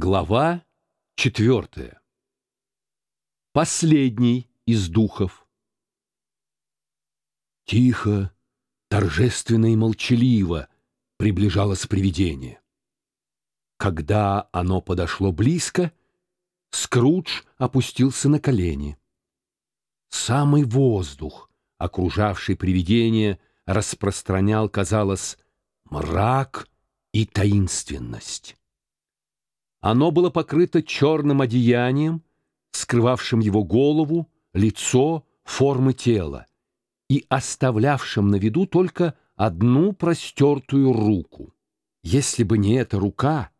Глава четвертая. Последний из духов. Тихо, торжественно и молчаливо приближалось привидение. Когда оно подошло близко, Скрудж опустился на колени. Самый воздух, окружавший привидение, распространял, казалось, мрак и таинственность. Оно было покрыто черным одеянием, скрывавшим его голову, лицо, формы тела и оставлявшим на виду только одну простертую руку. Если бы не эта рука,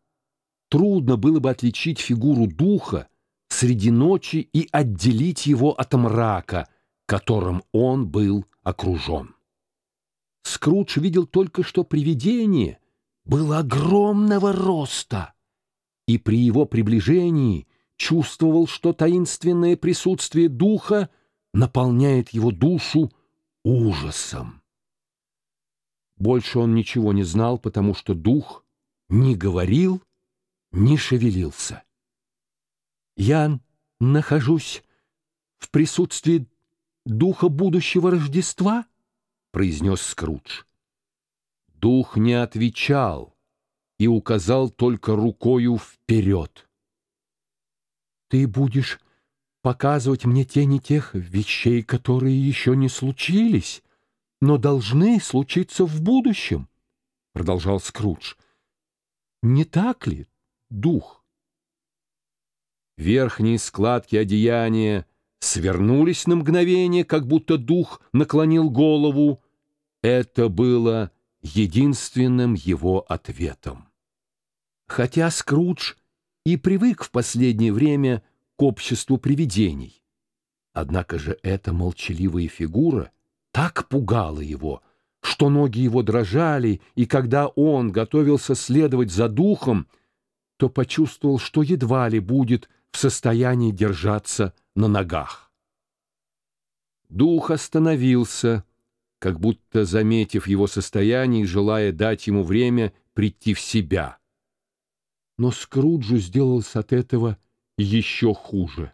трудно было бы отличить фигуру духа среди ночи и отделить его от мрака, которым он был окружен. Скрудж видел только, что привидение было огромного роста — и при его приближении чувствовал, что таинственное присутствие духа наполняет его душу ужасом. Больше он ничего не знал, потому что дух не говорил, не шевелился. «Я нахожусь в присутствии духа будущего Рождества?» — произнес Скрудж. Дух не отвечал, и указал только рукою вперед. «Ты будешь показывать мне тени тех вещей, которые еще не случились, но должны случиться в будущем», — продолжал Скрудж. «Не так ли, дух?» Верхние складки одеяния свернулись на мгновение, как будто дух наклонил голову. Это было единственным его ответом. Хотя Скрудж и привык в последнее время к обществу привидений. Однако же эта молчаливая фигура так пугала его, что ноги его дрожали, и когда он готовился следовать за духом, то почувствовал, что едва ли будет в состоянии держаться на ногах. Дух остановился, как будто заметив его состояние и желая дать ему время прийти в себя — но Скруджу сделалось от этого еще хуже.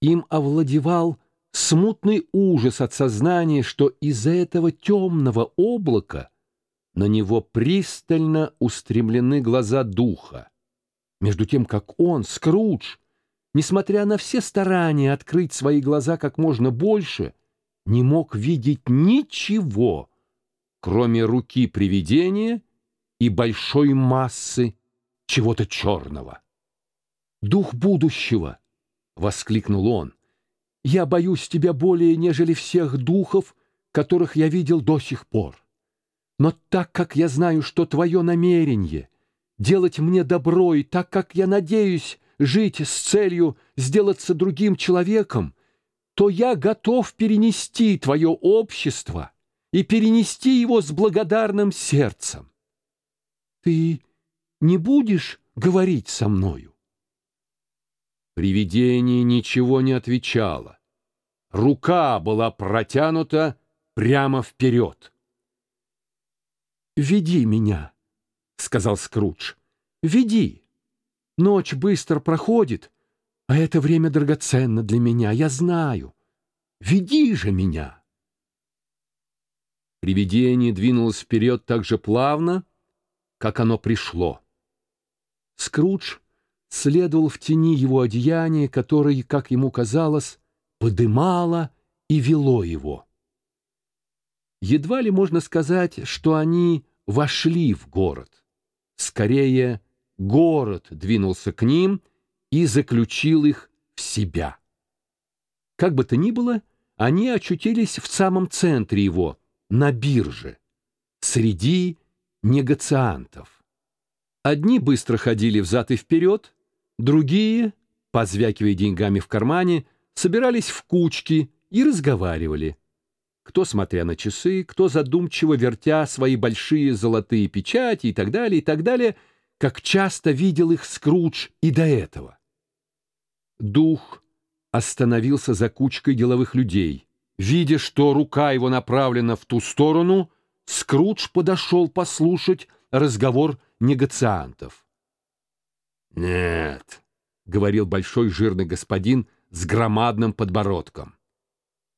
Им овладевал смутный ужас от сознания, что из-за этого темного облака на него пристально устремлены глаза духа, между тем как он, Скрудж, несмотря на все старания открыть свои глаза как можно больше, не мог видеть ничего, кроме руки привидения и большой массы чего-то черного. «Дух будущего!» — воскликнул он. «Я боюсь тебя более, нежели всех духов, которых я видел до сих пор. Но так как я знаю, что твое намерение — делать мне добро, и так как я надеюсь жить с целью сделаться другим человеком, то я готов перенести твое общество и перенести его с благодарным сердцем. Ты не будешь говорить со мною?» Привидение ничего не отвечало. Рука была протянута прямо вперед. «Веди меня», — сказал Скрудж. «Веди. Ночь быстро проходит, а это время драгоценно для меня, я знаю. Веди же меня». Привидение двинулось вперед так же плавно, как оно пришло. Скрудж следовал в тени его одеяния, которое, как ему казалось, подымало и вело его. Едва ли можно сказать, что они вошли в город. Скорее, город двинулся к ним и заключил их в себя. Как бы то ни было, они очутились в самом центре его, на бирже, среди негациантов. Одни быстро ходили взад и вперед, другие, позвякивая деньгами в кармане, собирались в кучки и разговаривали. Кто смотря на часы, кто задумчиво вертя свои большие золотые печати и так далее, и так далее, как часто видел их Скрудж и до этого. Дух остановился за кучкой деловых людей. Видя, что рука его направлена в ту сторону, Скрудж подошел послушать разговор негациантов. «Нет», — говорил большой жирный господин с громадным подбородком.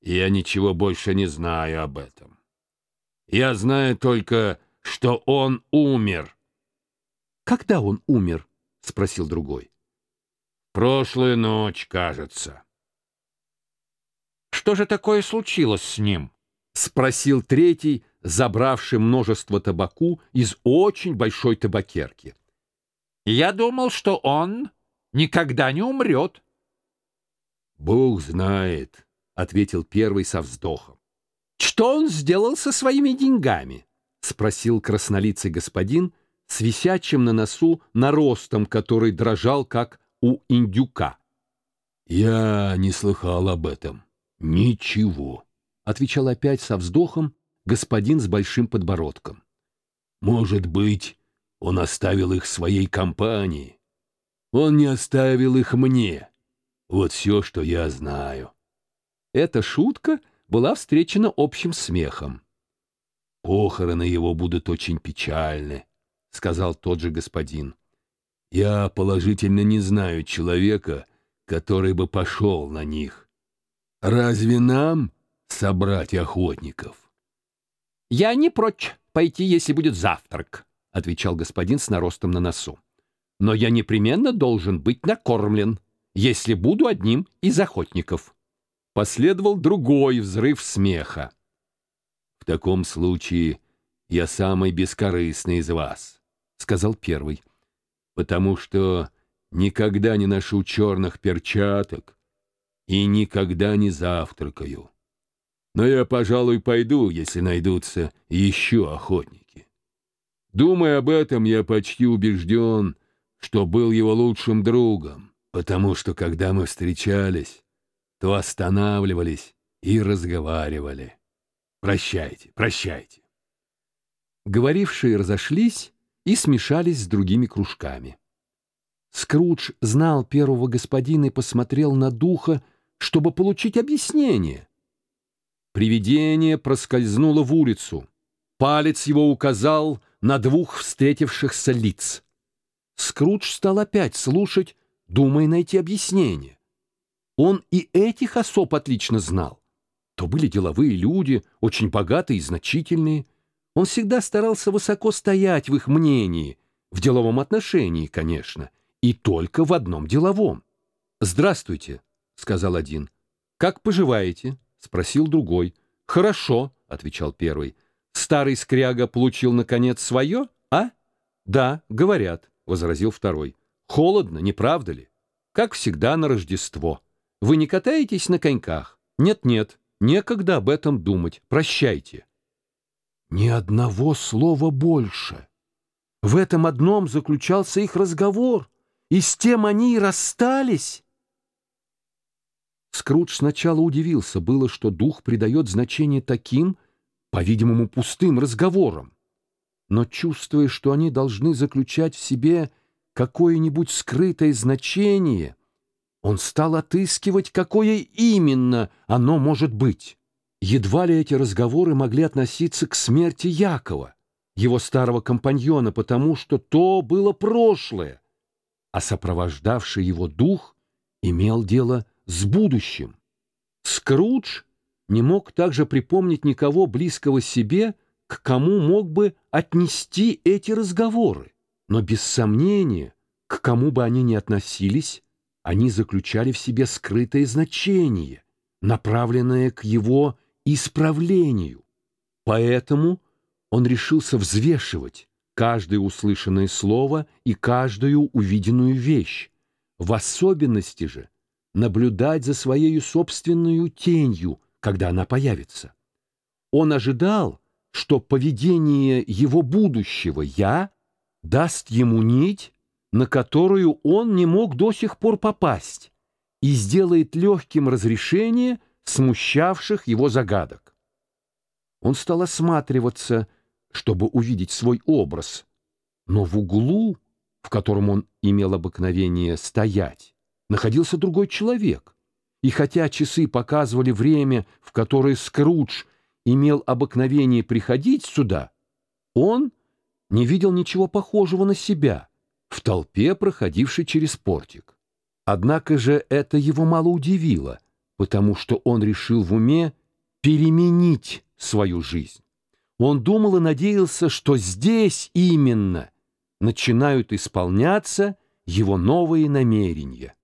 «Я ничего больше не знаю об этом. Я знаю только, что он умер». «Когда он умер?» — спросил другой. «Прошлую ночь, кажется». «Что же такое случилось с ним?» — спросил третий, забравший множество табаку из очень большой табакерки. «Я думал, что он никогда не умрет». «Бог знает», — ответил первый со вздохом. «Что он сделал со своими деньгами?» — спросил краснолицый господин с висячим на носу наростом, который дрожал, как у индюка. «Я не слыхал об этом. Ничего», — отвечал опять со вздохом господин с большим подбородком. «Может быть, он оставил их своей компании. Он не оставил их мне. Вот все, что я знаю». Эта шутка была встречена общим смехом. «Похороны его будут очень печальны», — сказал тот же господин. «Я положительно не знаю человека, который бы пошел на них. Разве нам собрать охотников?» «Я не прочь пойти, если будет завтрак», — отвечал господин с наростом на носу. «Но я непременно должен быть накормлен, если буду одним из охотников». Последовал другой взрыв смеха. «В таком случае я самый бескорыстный из вас», — сказал первый, «потому что никогда не ношу черных перчаток и никогда не завтракаю. Но я, пожалуй, пойду, если найдутся еще охотники. Думая об этом, я почти убежден, что был его лучшим другом, потому что, когда мы встречались, то останавливались и разговаривали. Прощайте, прощайте. Говорившие разошлись и смешались с другими кружками. Скрудж знал первого господина и посмотрел на духа, чтобы получить объяснение — Привидение проскользнуло в улицу. Палец его указал на двух встретившихся лиц. Скрудж стал опять слушать, думая найти объяснение. Он и этих особ отлично знал. То были деловые люди, очень богатые и значительные. Он всегда старался высоко стоять в их мнении, в деловом отношении, конечно, и только в одном деловом. «Здравствуйте», — сказал один. «Как поживаете?» — спросил другой. «Хорошо», — отвечал первый. «Старый скряга получил, наконец, свое, а?» «Да, говорят», — возразил второй. «Холодно, не правда ли? Как всегда на Рождество. Вы не катаетесь на коньках? Нет-нет, некогда об этом думать. Прощайте». Ни одного слова больше. В этом одном заключался их разговор, и с тем они и расстались. Скрудж сначала удивился было, что дух придает значение таким, по-видимому, пустым разговорам. Но чувствуя, что они должны заключать в себе какое-нибудь скрытое значение, он стал отыскивать, какое именно оно может быть. Едва ли эти разговоры могли относиться к смерти Якова, его старого компаньона, потому что то было прошлое, а сопровождавший его дух имел дело с будущим. Скрудж не мог также припомнить никого близкого себе, к кому мог бы отнести эти разговоры. Но без сомнения, к кому бы они ни относились, они заключали в себе скрытое значение, направленное к его исправлению. Поэтому он решился взвешивать каждое услышанное слово и каждую увиденную вещь, в особенности же наблюдать за своей собственной тенью, когда она появится. Он ожидал, что поведение его будущего «я» даст ему нить, на которую он не мог до сих пор попасть, и сделает легким разрешение смущавших его загадок. Он стал осматриваться, чтобы увидеть свой образ, но в углу, в котором он имел обыкновение стоять, находился другой человек. И хотя часы показывали время, в которое Скрудж имел обыкновение приходить сюда, он не видел ничего похожего на себя, в толпе, проходившей через портик. Однако же это его мало удивило, потому что он решил в уме переменить свою жизнь. Он думал и надеялся, что здесь именно начинают исполняться его новые намерения.